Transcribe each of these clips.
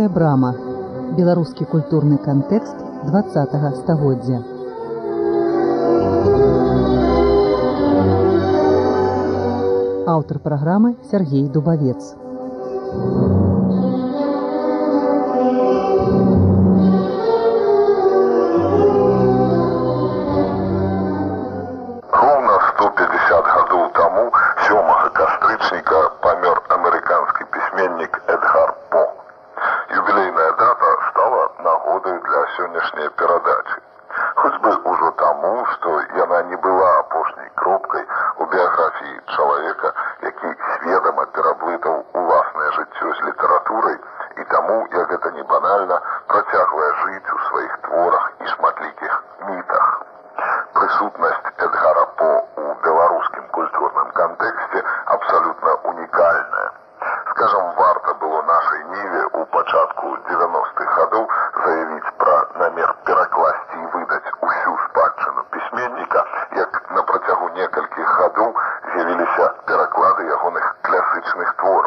Беларуская брама. Беларускі культурны кантэкст 20 стагоддзя. Аўтар праграмы Сергей Дубавец. памёр амерыканскі пісьменнік Эдгар По. сённяшняй перадачы. Хоць бы ўжо таму, што яна не была апошняй кропкай у біяграфіі чалавека, які сведама пераблытаў уласнае жыццё з літаратурай і таму, як гэта не банальна, працягвае жыць у сваіх Miss Dwarf.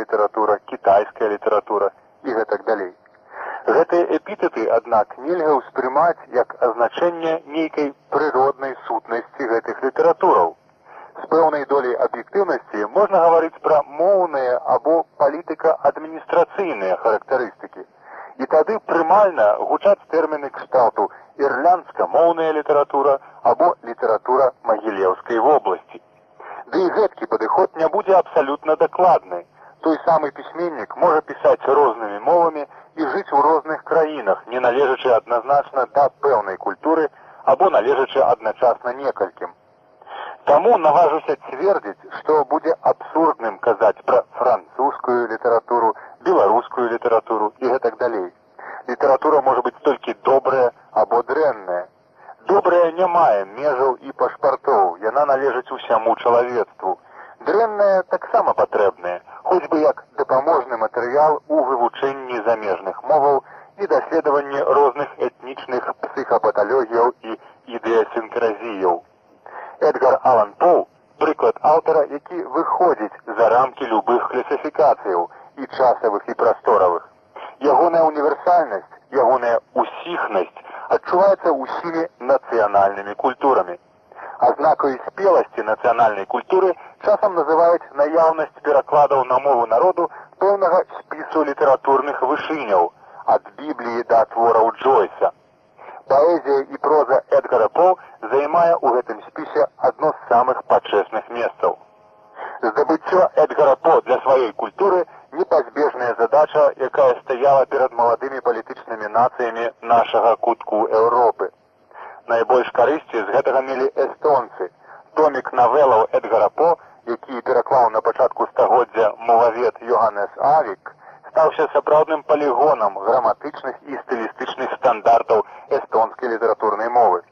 літаратура, кітайская літаратура і гэтак далей. Гэтыя эпітэты, аднак, нельга ўспрымаць як азначэнне нейкай прыроднай сутнасці гэтых літаратураў. З пэўнай доляй аб'ектыўнасці можна гаварыць пра моўныя або палітыка-адміністрацыйныя характарыстыкі спеласці нацыянальнай культуры часам называюць наяўнасць перакладаў на мову народу пэўнага спісу літаратурных вышыняў ад бібліі да твораў Джойса. Паэзія і проза Эдгара По займае ў гэтым спісе адно з самых пачэсных месцаў. Здабыццё Эдгара По для сваёй культуры непазбежная задача, якая стаяла перад маладымі палітычнымі нацыямі нашага кутку Еўропы. Найбольш карысці з гэтага мелі эстонцы – Томік навелаў Эдгара По, які пераклаў на пачатку стагоддзя мовавед Йоганнес Авік, стаўся сапраўдным палігонам граматычных і стылістычных стандартаў эстонскай літаратурнай мовы.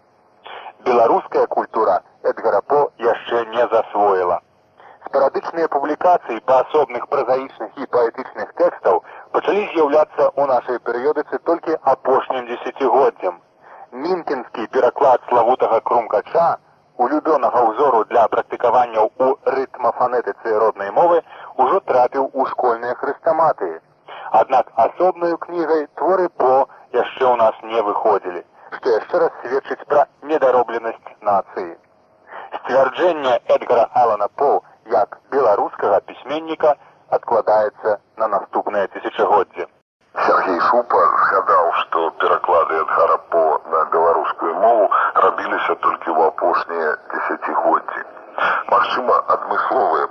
Беларуская культура Эдгара По яшчэ не засвоіла. Спарадычныя публікацыі па асобных празаічных і паэтычных тэкстаў пачалі з'яўляцца ў нашай перыёдыцы толькі апошнім дзесяцігоддзям. Мінкінскі пераклад славутага крумкача, адмысловыя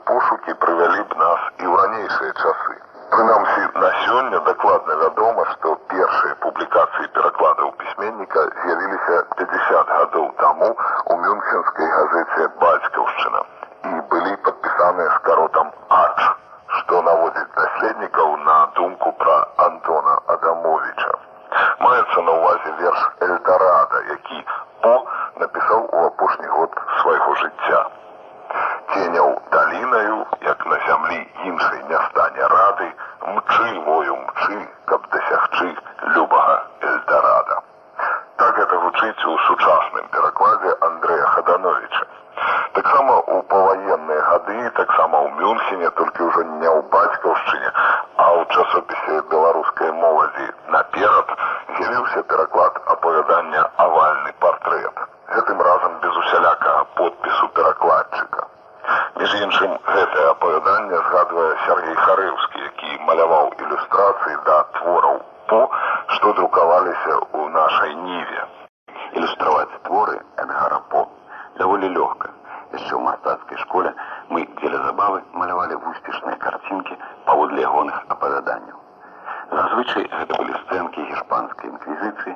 Зазвычай гэта былі сцэнкі гішпанскай інквізіцыі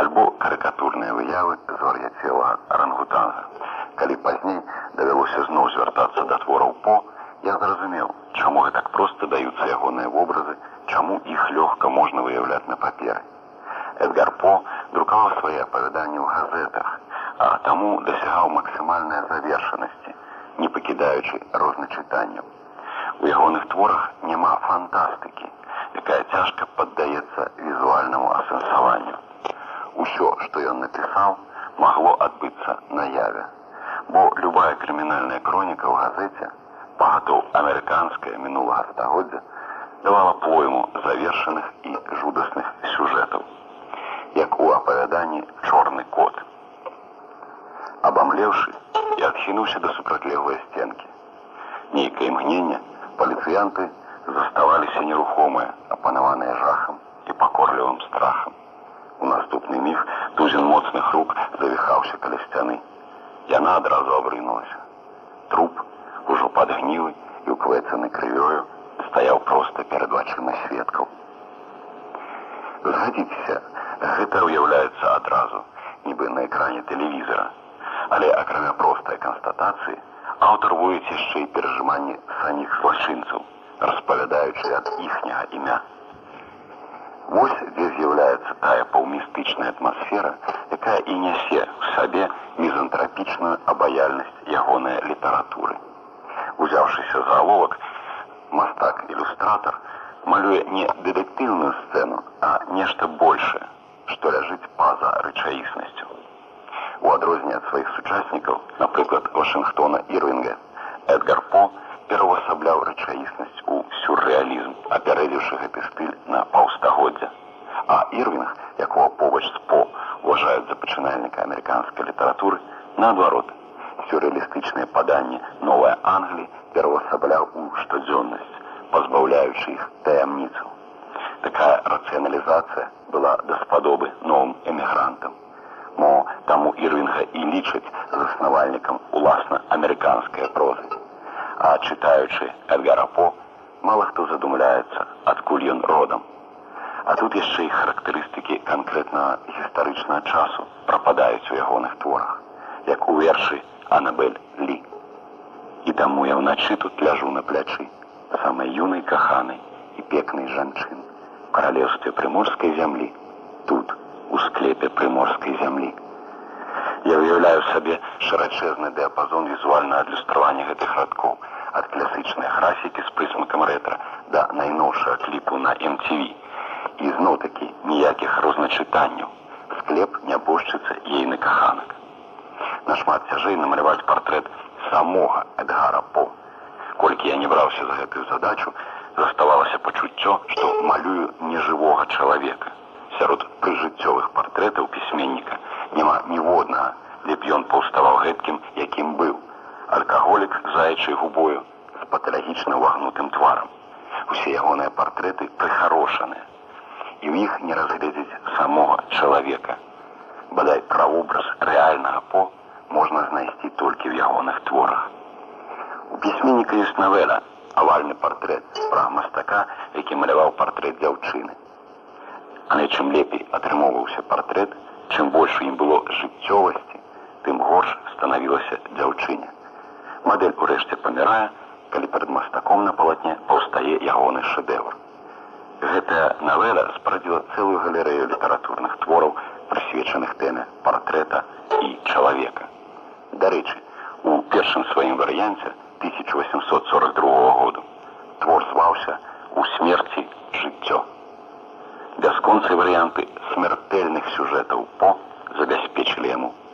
альбо карыкатурныя выявы звар'яцелага арангутанга. Калі пазней давялося зноў звяртацца да твораў по, я зразумеў, чаму гэтак проста даюцца ягоныя вобразы, чаму іх лёгка можна выяўляць на паперы. Эдгар По друкаваў свае апавяданні ў газетах, а таму дасягаў максімальнай завершанасці, не пакідаючы розначытанняў. У ягоных творах няма фантастыкі, якая цяжка паддаецца візуальнаму асэнсаванню. Усё, што ён напісаў, магло адбыцца наяве. Бо любая крымінальная кроніка ў газеце, пагатоў амерыканская мінулага стагоддзя, давала пойму завершаных і жудасных сюжэтаў, як у апавяданні чорны кот. Абамлеўшы, я адхінуўся да супрацьлеглай сценкі. Нейкае імгненне паліцыянты заставаліся нерухомыя, апанаваныя жахам і пакорлівым страхам. У наступны міг тузін моцных рук завіхаўся каля сцяны. Яна адразу абрынулася. Труп, ужо падгнілы і уквэцаны крывёю, стаяў проста перад вачыма сведкаў. Згадзіцеся, гэта ўяўляецца адразу, нібы на экране тэлевізора. Але акрамя простай канстатацыі, аўтар воіць яшчэ і перажыманні саміх злачынцаў, распавядаючы ад іхняга імя. Вось дзе з'яўляецца тая паўмістычная атмасфера, якая і нясе ў сабе мізантрапічную абаяльнасць ягонай літаратуры. Узяўшыся за аловак, мастак-ілюстратар малюе не дэтэктыўную сцэну, а нешта большае, што ляжыць па-за рэчаіснасцю. У адрозненне ад сваіх сучаснікаў, напрыклад, Вашынгтона Ірвінга, Эдгар По пераўвасабляў рэчаіснасць у сюррэалізм, апярэдзіўшы гэты стыль на паўстагоддзя. А Ірвінг, якого побач з По уважаюць за пачынальніка амерыканскай літаратуры, наадварот, сюррэалістычныя паданні новая Англіі пераўвасабляў у штодзённасць, пазбаўляючы іх таямніцаў. Такая рацыяналізацыя была даспадобы новым эмігрантам. Мо таму Ірвінга і лічаць заснавальнікам уласна амерыканскай прозы. А чытаючы Эдгара По, мала хто задумляецца, адкуль ён родам. А тут яшчэ і характарыстыкі канкрэтнага гістарычнага часу прападаюць у ягоных творах, як у вершы Анабель Лі. І таму я ўначы тут ляжу на плячы самай юнай каханай і пекнай жанчын каралеўстве прыморскай зямлі тут у зямлі я уяўляю сабе шырачэзны дыяпазон візуальна адлюстравання гэтых радкоў ад класычнай графікі з прысмакам рэтра да найноўшага кліпу на MTV і зноў такі ніякіх розначытанняў склеп нябожчыца ейны каханак нашмат цяжэй намаляваць партрэт самога эдгара по. Колькі я не браўся за гэтую задачу заставалася пачуццё што малюю нежывога чалавека сярод прыжыццёвых партрэтаў пісьменніка няма ніводнага дзе б ён паўставаў гэткім якім быў. Алкаголік заячай губою з паталагічна ўвагнутым тварам. Усе ягоныя партрэты прыхарошаныя. І ў іх не разгледзець самога чалавека. Бадай праобраз рэальнага по можна знайсці толькі ў ягоных творах. У пісьменніка ёсць навела авальны партрэт пра мастака які маляваў партрэт дзяўчыны. Але чым лепей атрымоўваўся партрэт чым больш у ім было жыццёвасці тым горш станавілася дзяўчыня. Мадэль урэшце памірае калі перад мастаком на палатне паўстае ягоны шэдэвр гэтая навела спрадзіла цэлую галерэю літаратурных твораў прысвечаных тэме партрэта і чалавека. Дарэчы у першым сваім варыянце 1842 году твор зваўся у смерці жыццё бясконцы варыянты смертэльных сюжэтаў по забяспечылі яму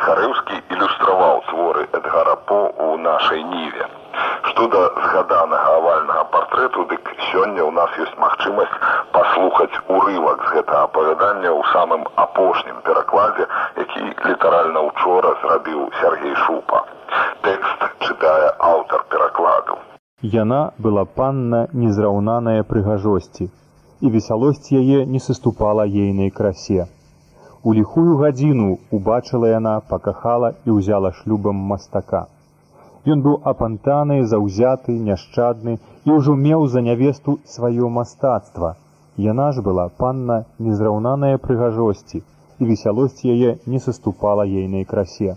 Сергей Харыўскі ілюстраваў творы Эдгара По ў нашай ніве. Што да згаданага авальнага партрэту, дык сёння ў нас ёсць магчымасць паслухаць урывак з гэтага апавядання ў самым апошнім перакладзе, які літаральна учора зрабіў Сергей Шупа. Тэкст чытае аўтар перакладу. Яна была панна незраўнаная прыгажосці, і весялосць яе не саступала ейнай красе. У ліхую гадзіну убачыла яна, пакахала і ўзяла шлюбам мастака. Ён быў апантаны, заўзяты, няшчадны і ўжо меў за нявесту сваё мастацтва. Яна ж была панна незраўнаная прыгажосці, і весялосць яе не саступала ейнай красе.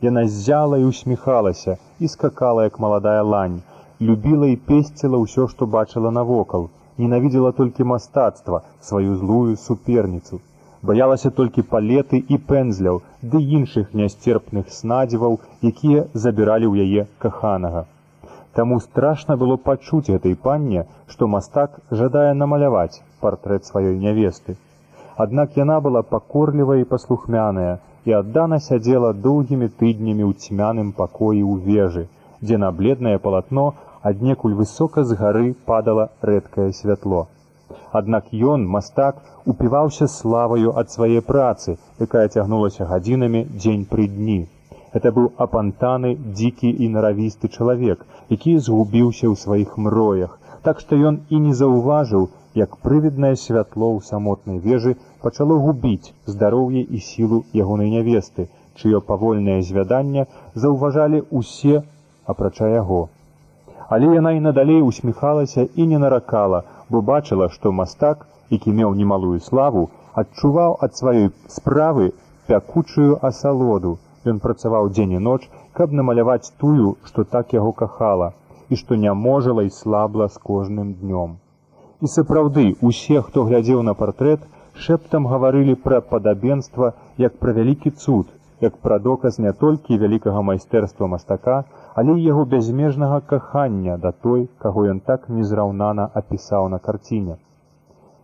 Яна ззяла і усміхалася і скакала як маладая лань, любіла і песціла ўсё, што бачыла навокал, ненавідзела толькі мастацтва, сваю злую суперніцу. Баялася толькі палеты і пэнзляў, ды іншых нясцерпных снадзіваў, якія забіралі ў яе каханага. Таму страшна было пачуць гэтай панне, што мастак жадае намаляваць партрэт сваёй нявесты. Аднак яна была пакорлівая і паслухмяная і аддана сядзела доўгімі тыднямі ў цьмяным пакоі ў вежы, дзе на бледнае палатно аднекуль высока з гары падала рэдкае святло. Аднак ён, мастак, упіваўся славаю ад свае працы, якая цягнулася гадзінамі дзень пры дні. Гэта быў апантаны, дзікі і наравісты чалавек, які згубіўся ў сваіх мроях, так што ён і не заўважыў, як прывіднае святло ў самотнай вежы пачало губіць здароўе і сілу ягонай нявесты, чыё павольнае звяданне заўважалі ўсе, апрача яго. Але яна і надалей усміхалася і не наракала, бо бачыла, што мастак, які меў немалую славу, адчуваў ад сваёй справы пякучую асалоду. Ён працаваў дзень і ноч, каб намаляваць тую, што так яго кахала, і што не можала і слабла з кожным днём. І сапраўды усе, хто глядзеў на партрэт, шэптам гаварылі пра падабенства як пра вялікі цуд, як пра доказ не толькі вялікага майстэрства мастака, але і яго бязмежнага кахання да той, каго ён так незраўнана апісаў на карціне.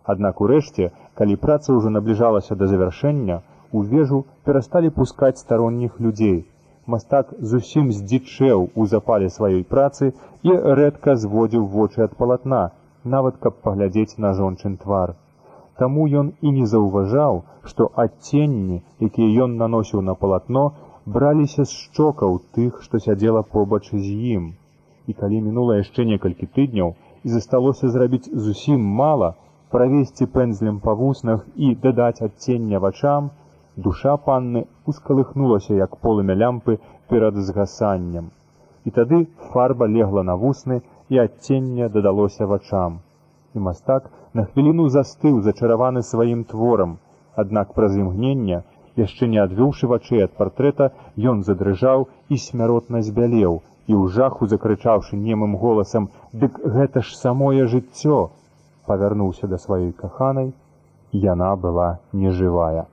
Аднак урэшце, калі праца ўжо набліжалася да завяршэння, у вежу перасталі пускаць старонніх людзей. Мастак зусім здзічэў у запале сваёй працы і рэдка зводзіў вочы ад палатна, нават каб паглядзець на жончын твар. Таму ён і не заўважаў, што адценні, якія ён наносіў на палатно, браліся з шчокаў тых, што сядзела побач з ім. І калі мінула яшчэ некалькі тыдняў і засталося зрабіць зусім мала, правесці пэнзлем па вуснах і дадаць адцення вачам, душа панны ускалыхнулася як полымя лямпы перад згасаннем. І тады фарба легла на вусны і адцення дадалося вачам. І мастак на хвіліну застыў зачараваны сваім творам, аднак праз імгнення, яшчэ не адвёўшы вачэй ад партрэта, ён задрыжаў і смяротна збялеў і ў жаху закрычаўшы немым голасам: « Дык гэта ж самое жыццё! павярнуўся да сваёй каханай, яна была нежывая.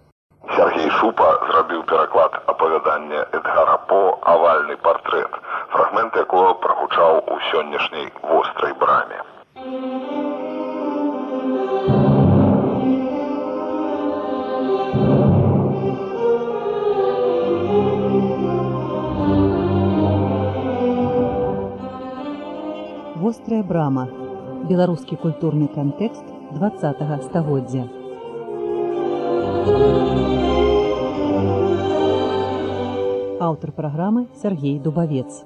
Сергей Шупа зрабіў пераклад апавядання Эдгара По авальны партрэт, фрагмент якога прагучаў у сённяшняй вострай браме. Вострая брама. Беларускі культурны кантэкст 20 стагоддзя. Аўтар праграмы Сергей Дубавец.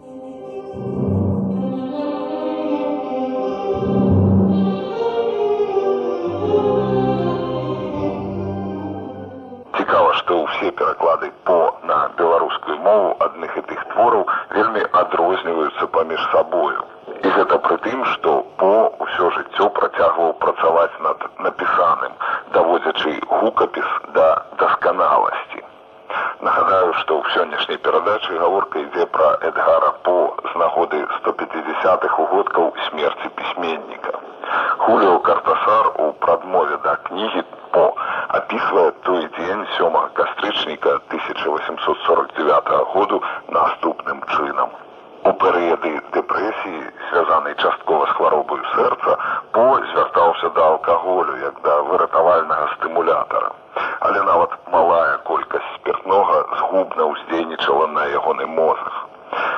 Цікава, што ўсе пераклады по на беларускую мову адных і тых твораў вельмі адрозніваюцца паміж сабою. І гэта пры тым, што по ўсё жыццё працягваў працаваць над напісаным, даводзячы гукапіс да дасканаласці. Нагадаю, што ў сённяшняй перадачы гаворка ідзе пра Эдгара По з нагоды 150-х угодкаў смерці пісьменніка. Хуліо Картасар у прадмове да кнігі По описывает той дзень 7 кастрычніка 1849 году наступным чынам. У перыяды дэпрэсіі, звязанай часткова з хваробаю сэрца, по звяртаўся да алкаголю як да выратавальнага стымулятара. Але нават малая колькасць спиртнога згубна ўздзейнічала на ягоны мозг.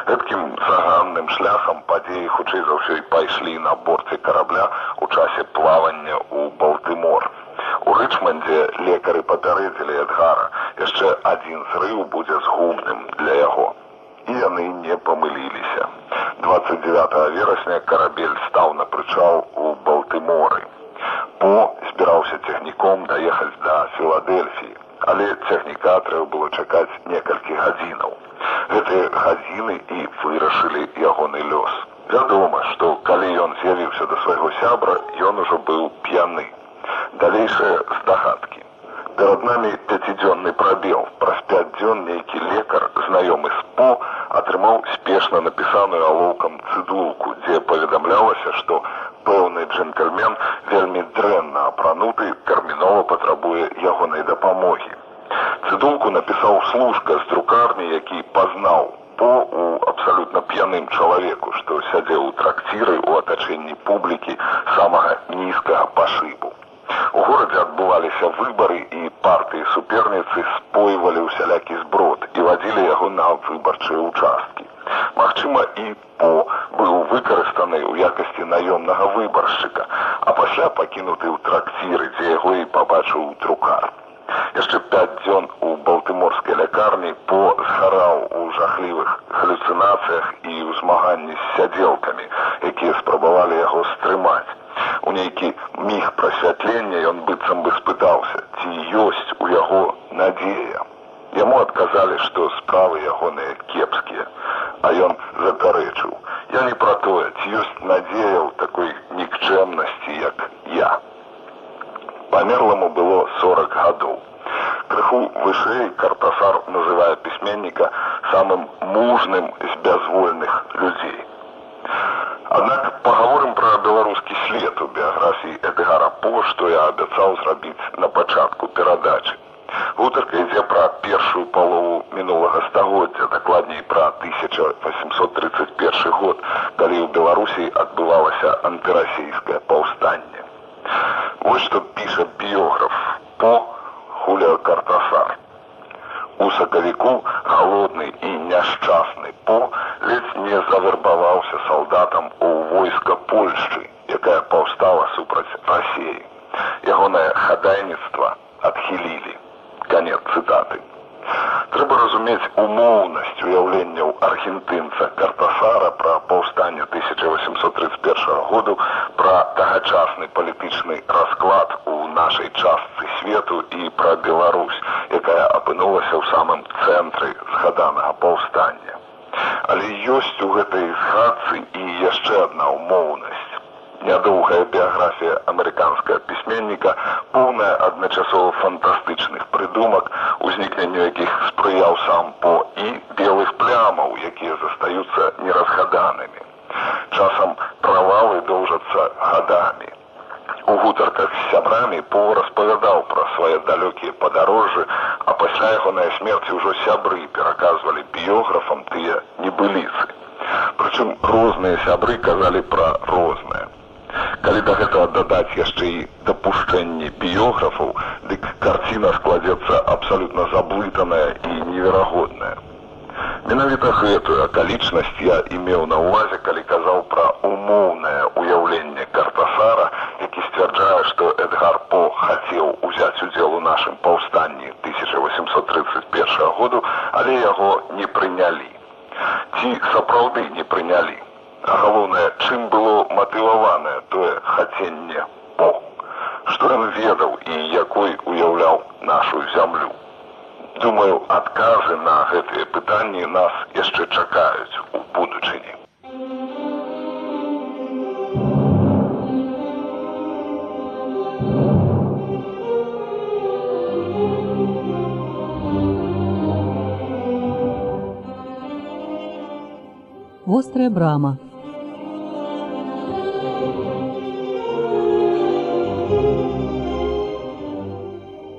Гэткім заганным шляхам падзеі хутчэй за ўсё і пайшлі на борце карабля у часе плавання ў Балтымор. У Рычмандзе лекары папярэдзілі Эдгара, яшчэ адзін зрыў будзе згубным для яго. І яны не памыліліся. 29 верасня карабель стаў на прычал у Балтыморы. По збіраўся цягніком даехаць да Філадельфіі, але цягніка трэба было чакаць некалькі гадзінаў. Гэтыя гадзіны і вырашылі ягоны лёс. Вядома, што калі ён з'явіўся да свайго сябра, ён ужо быў п'яны. Далейшыя здагадкі. Перад намі пяцідзённы прабел. Праз пяць дзён нейкі лекар, знаёмы з по, атрымаў спешна напісаную алоўкам цыдулку, дзе паведамлялася, што пэўны джентльмен вельмі дрэнна апрануты тэрмінова патрабуе ягонай дапамогі. Цыдулку напісаў служка з друкарні, які пазнаў по у абсалютна п'яным чалавеку, што сядзеў у тракціры ў атачэнні публікі самага нізкага пашыбу. У горадзе адбываліся выбары і партыі суперніцы спойвалі ўсялякі зброд і вадзілі яго на выбарчыя ўчасткі. Магчыма, і по быў выкарыстаны ў якасці наёмнага выбаршчыка, а пасля пакінуты ў тракціры, дзе яго і пабачыў друкар. Яшчэ пяць дзён у балтыморскай лякарні по згараў у жахлівых галюцынацыях і ў змаганні з сядзелкамі, якія спрабавалі яго стрымаць. У нейкі міг прасвятлення ён быццам бы спытаўся, ці ёсць у яго надзея. Яму адказалі, што справы ягоныя кепскія, а ён запярэчыў: Я не пра тое, ці ёсць надзея ў такой нікчэмнасці, як я. Памерламу было 40 гадоў. Крыху вышэй картасар называе пісьменніка самым мужным з бязвольных людзей. Беларускі след у біяграфіі Эдгара По, што я абяцаў зрабіць на пачатку перадачы. Гутарка ідзе пра першую палову мінулага стагоддзя, дакладней пра 1831 год, калі ў Беларусі адбывалася антырасійскае паўстанне. Вось што піша біёграф по Хулио Картасар. У сакавіку галодны і няшчасны по ледзь не завербаваўся салдатам у войска Польшчы, якая паўстала супраць рассеі. Ягонае хадайніцтва адхілілі. Канец цытаты. Трэба разумець умоўнасць уяўленняў аргентынца Картасара пра паўстанне 1831 году пра тагачасны палітычны расклад у нашай частцы свету і пра Беларусь, якая апынулася ў самым цэнтры згаданага паўстання. Але ёсць у гэтай згадцы і яшчэ адна умоўнасць. Нядоўгая біяграфія амерыканскага пісьменніка поўная адначасова фантастычных прыдумак, узнікненню якіх спрыяў сам по і белых плямаў, якія застаюцца неразгаданымі. Часам правалы доўжацца гадамі. У гутарках з сябрамі по распавядаў пра свае далёкія падарожжы, а пасля ягонай смерці ўжо сябры пераказвалі біёграфам тыя небыліцы. Прычым розныя сябры казалі пра рознае. Калі да гэтага дадаць яшчэ і дапушчэнні біёграфаў, дык карціна складзецца абсалютна заблытаная і неверагодная. Менавіта гэтую акалічнасць я імеў на ўвазе, калі казаў пра умоўнае ўяўленне картасара, які сцвярджае, што Эдгар По хацеў узяць удзел у нашым паўстанні 1831 году, але яго не прынялі. Ці сапраўды не прынялі. А галоўнае, чым было матываванае тое хаценне По. Што ён ведаў і якой уяўляў нашу зямлю. Думаю, адказы на гэтыя пытанні нас яшчэ чакаюць у будучыні. Вострая брама.